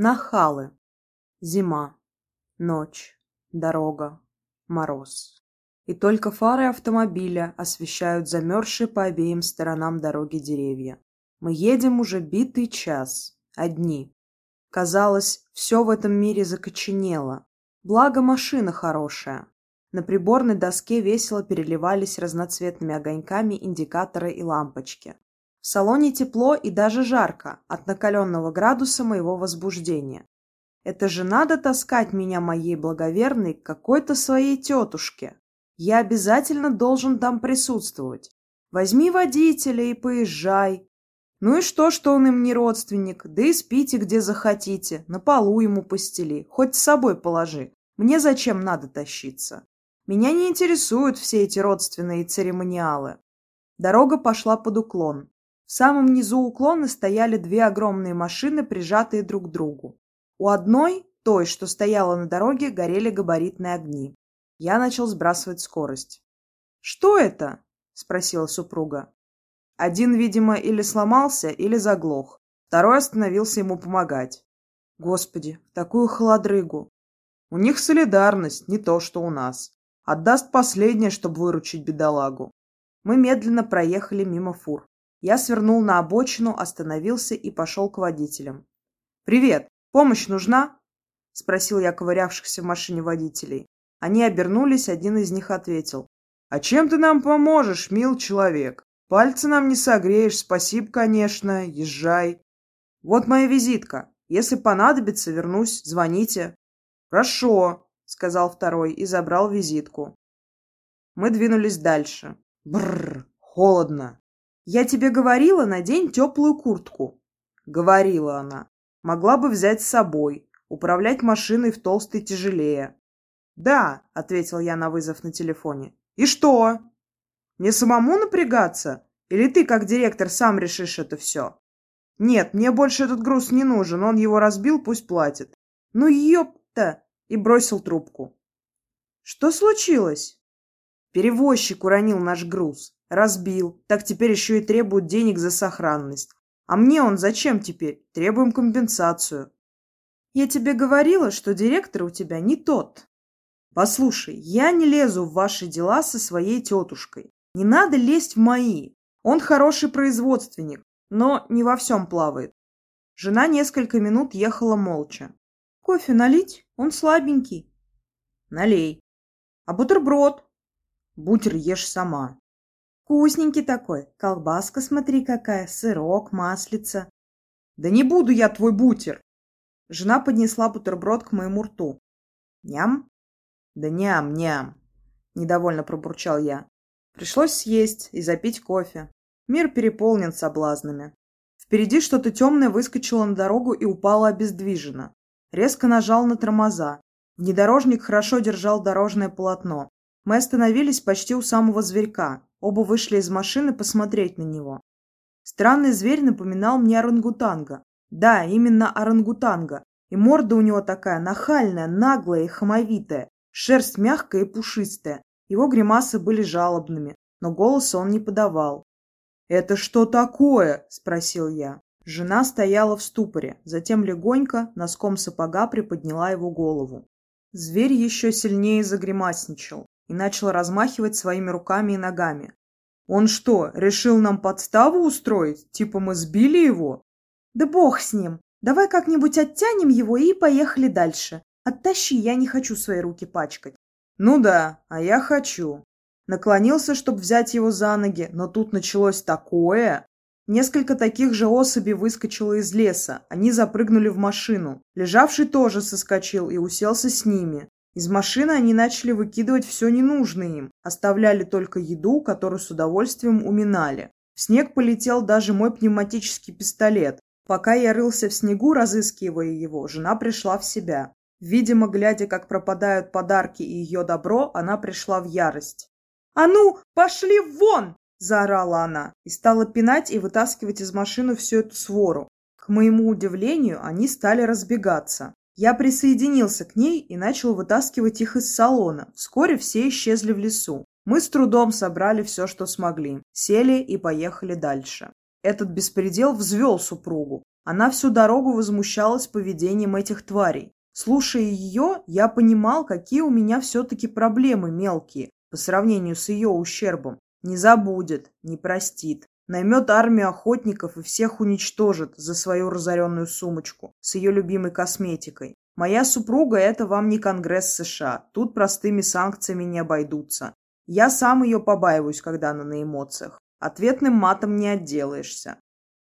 Нахалы. Зима. Ночь. Дорога. Мороз. И только фары автомобиля освещают замерзшие по обеим сторонам дороги деревья. Мы едем уже битый час. Одни. Казалось, все в этом мире закоченело. Благо машина хорошая. На приборной доске весело переливались разноцветными огоньками индикаторы и лампочки. В салоне тепло и даже жарко от накаленного градуса моего возбуждения. Это же надо таскать меня моей благоверной к какой-то своей тетушке. Я обязательно должен там присутствовать. Возьми водителя и поезжай. Ну и что, что он им не родственник? Да и спите где захотите, на полу ему постели, хоть с собой положи. Мне зачем надо тащиться? Меня не интересуют все эти родственные церемониалы. Дорога пошла под уклон. В самом низу уклона стояли две огромные машины, прижатые друг к другу. У одной, той, что стояла на дороге, горели габаритные огни. Я начал сбрасывать скорость. «Что это?» — спросила супруга. Один, видимо, или сломался, или заглох. Второй остановился ему помогать. Господи, такую холодрыгу. У них солидарность, не то, что у нас. Отдаст последнее, чтобы выручить бедолагу. Мы медленно проехали мимо фур. Я свернул на обочину, остановился и пошел к водителям. «Привет! Помощь нужна?» — спросил я ковырявшихся в машине водителей. Они обернулись, один из них ответил. «А чем ты нам поможешь, мил человек? Пальцы нам не согреешь, спасибо, конечно, езжай. Вот моя визитка. Если понадобится, вернусь, звоните». «Хорошо», — сказал второй и забрал визитку. Мы двинулись дальше. Бррр, холодно. «Я тебе говорила, надень теплую куртку». Говорила она. Могла бы взять с собой. Управлять машиной в толстой тяжелее. «Да», — ответил я на вызов на телефоне. «И что? Мне самому напрягаться? Или ты, как директор, сам решишь это все?» «Нет, мне больше этот груз не нужен. Он его разбил, пусть платит». «Ну, ёпта!» — и бросил трубку. «Что случилось?» Перевозчик уронил наш груз. Разбил. Так теперь еще и требуют денег за сохранность. А мне он зачем теперь? Требуем компенсацию. Я тебе говорила, что директор у тебя не тот. Послушай, я не лезу в ваши дела со своей тетушкой. Не надо лезть в мои. Он хороший производственник, но не во всем плавает. Жена несколько минут ехала молча. Кофе налить? Он слабенький. Налей. А бутерброд? Бутер ешь сама. Вкусненький такой. Колбаска, смотри какая, сырок, маслица. Да не буду я твой бутер. Жена поднесла бутерброд к моему рту. Ням? Да ням-ням. Недовольно пробурчал я. Пришлось съесть и запить кофе. Мир переполнен соблазнами. Впереди что-то темное выскочило на дорогу и упало обездвиженно. Резко нажал на тормоза. Внедорожник хорошо держал дорожное полотно. Мы остановились почти у самого зверька. Оба вышли из машины посмотреть на него. Странный зверь напоминал мне орангутанга. Да, именно орангутанга. И морда у него такая нахальная, наглая и хамовитая. Шерсть мягкая и пушистая. Его гримасы были жалобными, но голоса он не подавал. «Это что такое?» – спросил я. Жена стояла в ступоре, затем легонько, носком сапога приподняла его голову. Зверь еще сильнее загримасничал и начал размахивать своими руками и ногами. «Он что, решил нам подставу устроить? Типа мы сбили его?» «Да бог с ним! Давай как-нибудь оттянем его и поехали дальше. Оттащи, я не хочу свои руки пачкать». «Ну да, а я хочу». Наклонился, чтобы взять его за ноги, но тут началось такое. Несколько таких же особей выскочило из леса. Они запрыгнули в машину. Лежавший тоже соскочил и уселся с ними. Из машины они начали выкидывать все ненужное им, оставляли только еду, которую с удовольствием уминали. В снег полетел даже мой пневматический пистолет. Пока я рылся в снегу, разыскивая его, жена пришла в себя. Видимо, глядя, как пропадают подарки и ее добро, она пришла в ярость. «А ну, пошли вон!» – заорала она и стала пинать и вытаскивать из машины всю эту свору. К моему удивлению, они стали разбегаться. Я присоединился к ней и начал вытаскивать их из салона. Вскоре все исчезли в лесу. Мы с трудом собрали все, что смогли. Сели и поехали дальше. Этот беспредел взвел супругу. Она всю дорогу возмущалась поведением этих тварей. Слушая ее, я понимал, какие у меня все-таки проблемы мелкие по сравнению с ее ущербом. Не забудет, не простит. Наймет армию охотников и всех уничтожит за свою разоренную сумочку с ее любимой косметикой. Моя супруга – это вам не Конгресс США. Тут простыми санкциями не обойдутся. Я сам ее побаиваюсь, когда она на эмоциях. Ответным матом не отделаешься.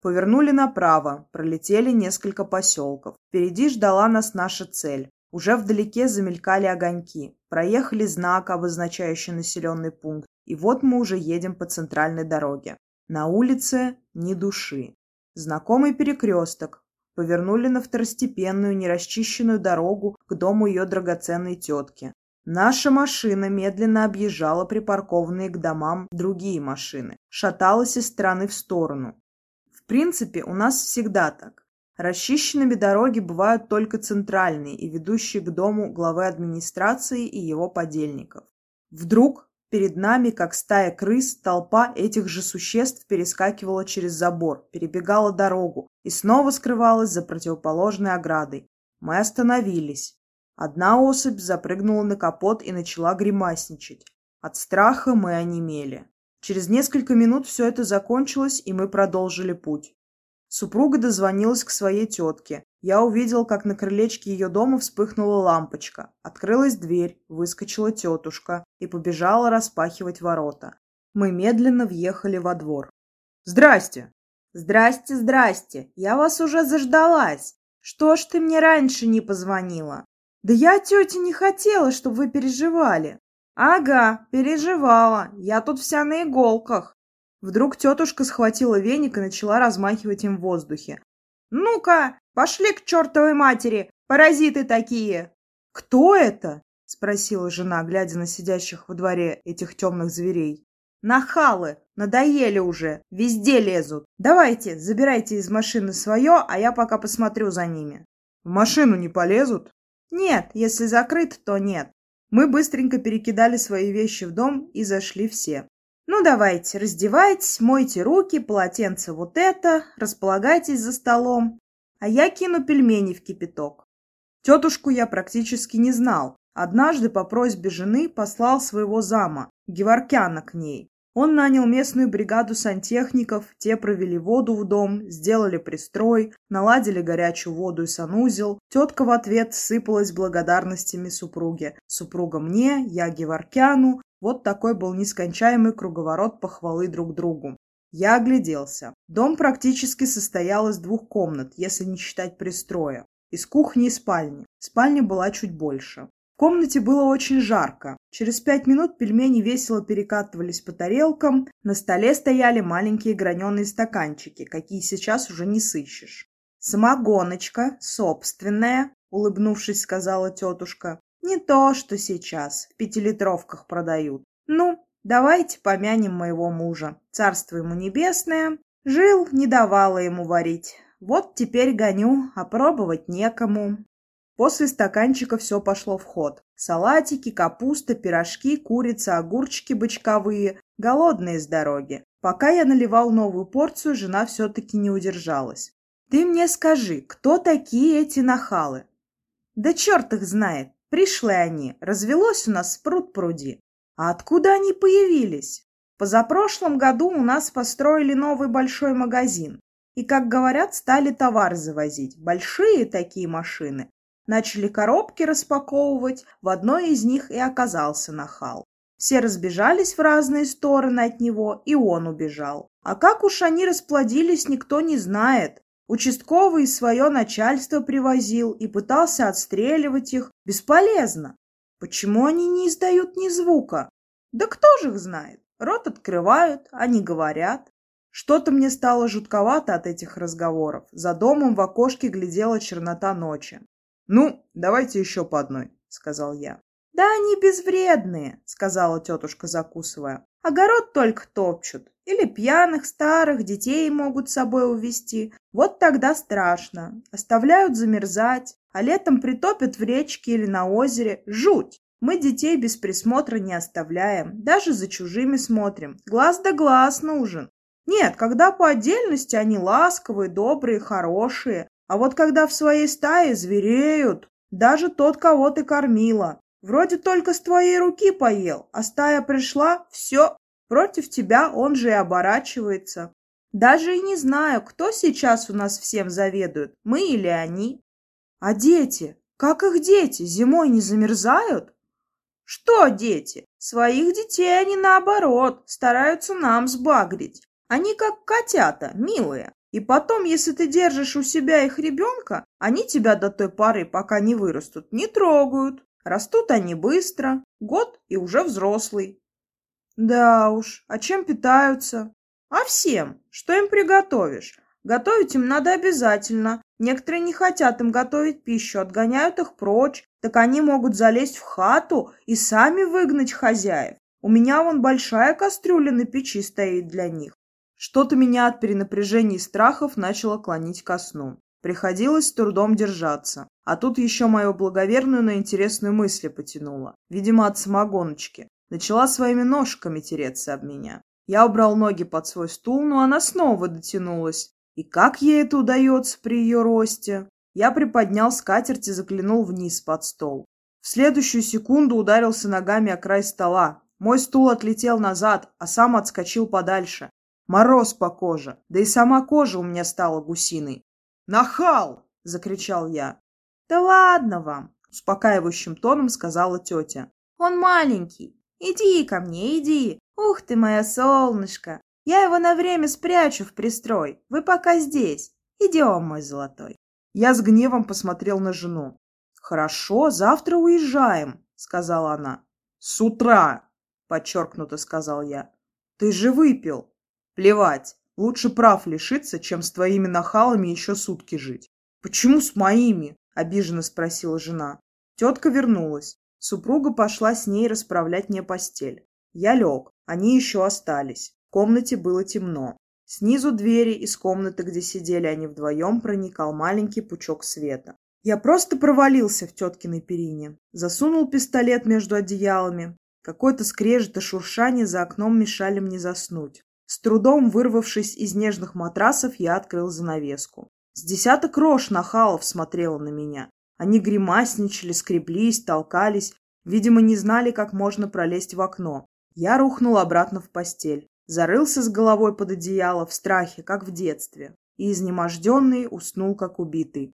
Повернули направо, пролетели несколько поселков. Впереди ждала нас наша цель. Уже вдалеке замелькали огоньки. Проехали знак, обозначающий населенный пункт. И вот мы уже едем по центральной дороге. На улице ни души. Знакомый перекресток. Повернули на второстепенную, нерасчищенную дорогу к дому ее драгоценной тетки. Наша машина медленно объезжала припаркованные к домам другие машины, шаталась из стороны в сторону. В принципе, у нас всегда так. Расчищенными дороги бывают только центральные и ведущие к дому главы администрации и его подельников. Вдруг перед нами, как стая крыс, толпа этих же существ перескакивала через забор, перебегала дорогу и снова скрывалась за противоположной оградой. Мы остановились. Одна особь запрыгнула на капот и начала гримасничать. От страха мы онемели. Через несколько минут все это закончилось, и мы продолжили путь. Супруга дозвонилась к своей тетке. Я увидел, как на крылечке ее дома вспыхнула лампочка. Открылась дверь, выскочила тетушка и побежала распахивать ворота. Мы медленно въехали во двор. «Здрасте!» «Здрасте, здрасте! Я вас уже заждалась! Что ж ты мне раньше не позвонила?» «Да я, тетя, не хотела, чтобы вы переживали!» «Ага, переживала. Я тут вся на иголках». Вдруг тетушка схватила веник и начала размахивать им в воздухе. «Ну-ка, пошли к чертовой матери, паразиты такие!» «Кто это?» — спросила жена, глядя на сидящих во дворе этих темных зверей. «Нахалы! Надоели уже! Везде лезут! Давайте, забирайте из машины свое, а я пока посмотрю за ними». «В машину не полезут?» «Нет, если закрыт, то нет. Мы быстренько перекидали свои вещи в дом и зашли все. «Ну, давайте, раздевайтесь, мойте руки, полотенце вот это, располагайтесь за столом, а я кину пельмени в кипяток». Тетушку я практически не знал. Однажды по просьбе жены послал своего зама, Геворкяна, к ней. Он нанял местную бригаду сантехников, те провели воду в дом, сделали пристрой, наладили горячую воду и санузел. Тетка в ответ сыпалась благодарностями супруге. Супруга мне, я Геворкяну. Вот такой был нескончаемый круговорот похвалы друг другу. Я огляделся. Дом практически состоял из двух комнат, если не считать пристроя. Из кухни и спальни. Спальня была чуть больше. В комнате было очень жарко. Через пять минут пельмени весело перекатывались по тарелкам, на столе стояли маленькие граненые стаканчики, какие сейчас уже не сыщешь. «Самогоночка, собственная», — улыбнувшись, сказала тетушка. «Не то, что сейчас, в пятилитровках продают. Ну, давайте помянем моего мужа. Царство ему небесное. Жил, не давала ему варить. Вот теперь гоню, а пробовать некому. После стаканчика все пошло в ход. Салатики, капуста, пирожки, курица, огурчики бочковые, голодные с дороги. Пока я наливал новую порцию, жена все-таки не удержалась. «Ты мне скажи, кто такие эти нахалы?» «Да черт их знает! Пришли они, развелось у нас пруд пруди. А откуда они появились?» Позапрошлом году у нас построили новый большой магазин. И, как говорят, стали товар завозить. Большие такие машины, Начали коробки распаковывать, в одной из них и оказался нахал. Все разбежались в разные стороны от него, и он убежал. А как уж они расплодились, никто не знает. Участковый свое начальство привозил и пытался отстреливать их. Бесполезно. Почему они не издают ни звука? Да кто же их знает? Рот открывают, они говорят. Что-то мне стало жутковато от этих разговоров. За домом в окошке глядела чернота ночи. «Ну, давайте еще по одной», — сказал я. «Да они безвредные», — сказала тетушка, закусывая. «Огород только топчут. Или пьяных, старых, детей могут с собой увезти. Вот тогда страшно. Оставляют замерзать, а летом притопят в речке или на озере. Жуть! Мы детей без присмотра не оставляем, даже за чужими смотрим. Глаз да глаз нужен. Нет, когда по отдельности они ласковые, добрые, хорошие, а вот когда в своей стае звереют, даже тот, кого ты кормила. Вроде только с твоей руки поел, а стая пришла, все, против тебя он же и оборачивается. Даже и не знаю, кто сейчас у нас всем заведует, мы или они. А дети? Как их дети? Зимой не замерзают? Что дети? Своих детей они, наоборот, стараются нам сбагрить. Они как котята, милые. И потом, если ты держишь у себя их ребенка, они тебя до той поры, пока не вырастут, не трогают. Растут они быстро, год и уже взрослый. Да уж, а чем питаются? А всем, что им приготовишь. Готовить им надо обязательно. Некоторые не хотят им готовить пищу, отгоняют их прочь, так они могут залезть в хату и сами выгнать хозяев. У меня вон большая кастрюля на печи стоит для них. Что-то меня от перенапряжения и страхов начало клонить ко сну. Приходилось с трудом держаться. А тут еще мою благоверную на интересную мысли потянула. Видимо, от самогоночки. Начала своими ножками тереться об меня. Я убрал ноги под свой стул, но она снова дотянулась. И как ей это удается при ее росте? Я приподнял скатерть и заглянул вниз под стол. В следующую секунду ударился ногами о край стола. Мой стул отлетел назад, а сам отскочил подальше. Мороз по коже, да и сама кожа у меня стала гусиной. «Нахал!» — закричал я. «Да ладно вам!» — успокаивающим тоном сказала тетя. «Он маленький. Иди ко мне, иди. Ух ты, моя солнышко! Я его на время спрячу в пристрой. Вы пока здесь. Идем, мой золотой». Я с гневом посмотрел на жену. «Хорошо, завтра уезжаем», — сказала она. «С утра», — подчеркнуто сказал я. «Ты же выпил». Плевать. Лучше прав лишиться, чем с твоими нахалами еще сутки жить. Почему с моими? Обиженно спросила жена. Тетка вернулась. Супруга пошла с ней расправлять мне постель. Я лег. Они еще остались. В комнате было темно. Снизу двери из комнаты, где сидели они вдвоем, проникал маленький пучок света. Я просто провалился в теткиной перине. Засунул пистолет между одеялами. Какой-то скрежет и шуршание за окном мешали мне заснуть. С трудом вырвавшись из нежных матрасов, я открыл занавеску. С десяток рож нахалов смотрела на меня. Они гримасничали, скреблись, толкались, видимо, не знали, как можно пролезть в окно. Я рухнул обратно в постель, зарылся с головой под одеяло в страхе, как в детстве, и изнеможденный уснул, как убитый.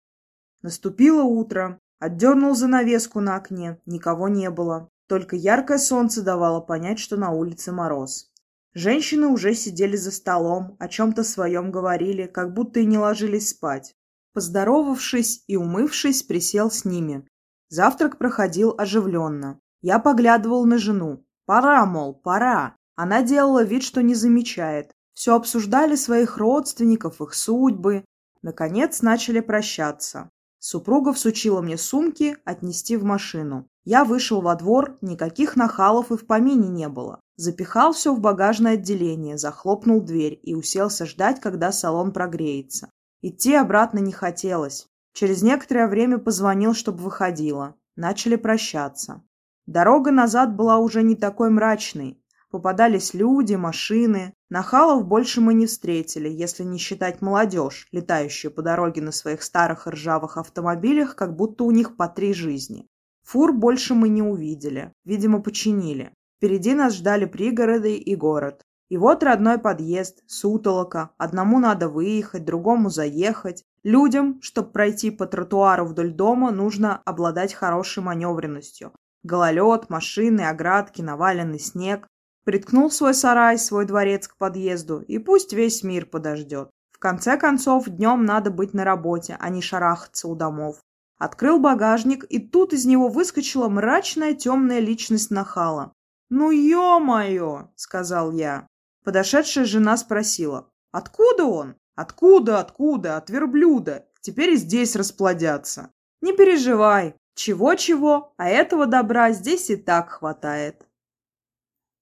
Наступило утро, отдернул занавеску на окне, никого не было, только яркое солнце давало понять, что на улице мороз. Женщины уже сидели за столом, о чем-то своем говорили, как будто и не ложились спать. Поздоровавшись и умывшись, присел с ними. Завтрак проходил оживленно. Я поглядывал на жену. Пора, мол, пора. Она делала вид, что не замечает. Все обсуждали своих родственников, их судьбы. Наконец начали прощаться. Супруга всучила мне сумки отнести в машину. Я вышел во двор, никаких нахалов и в помине не было. Запихал все в багажное отделение, захлопнул дверь и уселся ждать, когда салон прогреется. Идти обратно не хотелось. Через некоторое время позвонил, чтобы выходила. Начали прощаться. Дорога назад была уже не такой мрачной. Попадались люди, машины. Нахалов больше мы не встретили, если не считать молодежь, летающую по дороге на своих старых ржавых автомобилях, как будто у них по три жизни. Фур больше мы не увидели. Видимо, починили. Впереди нас ждали пригороды и город. И вот родной подъезд, сутолока. Одному надо выехать, другому заехать. Людям, чтобы пройти по тротуару вдоль дома, нужно обладать хорошей маневренностью. Гололед, машины, оградки, наваленный снег. Приткнул свой сарай, свой дворец к подъезду, и пусть весь мир подождет. В конце концов, днем надо быть на работе, а не шарахаться у домов. Открыл багажник, и тут из него выскочила мрачная темная личность нахала. «Ну, ё-моё!» — сказал я. Подошедшая жена спросила. «Откуда он?» «Откуда, откуда? От верблюда. Теперь и здесь расплодятся». «Не переживай. Чего-чего, а этого добра здесь и так хватает».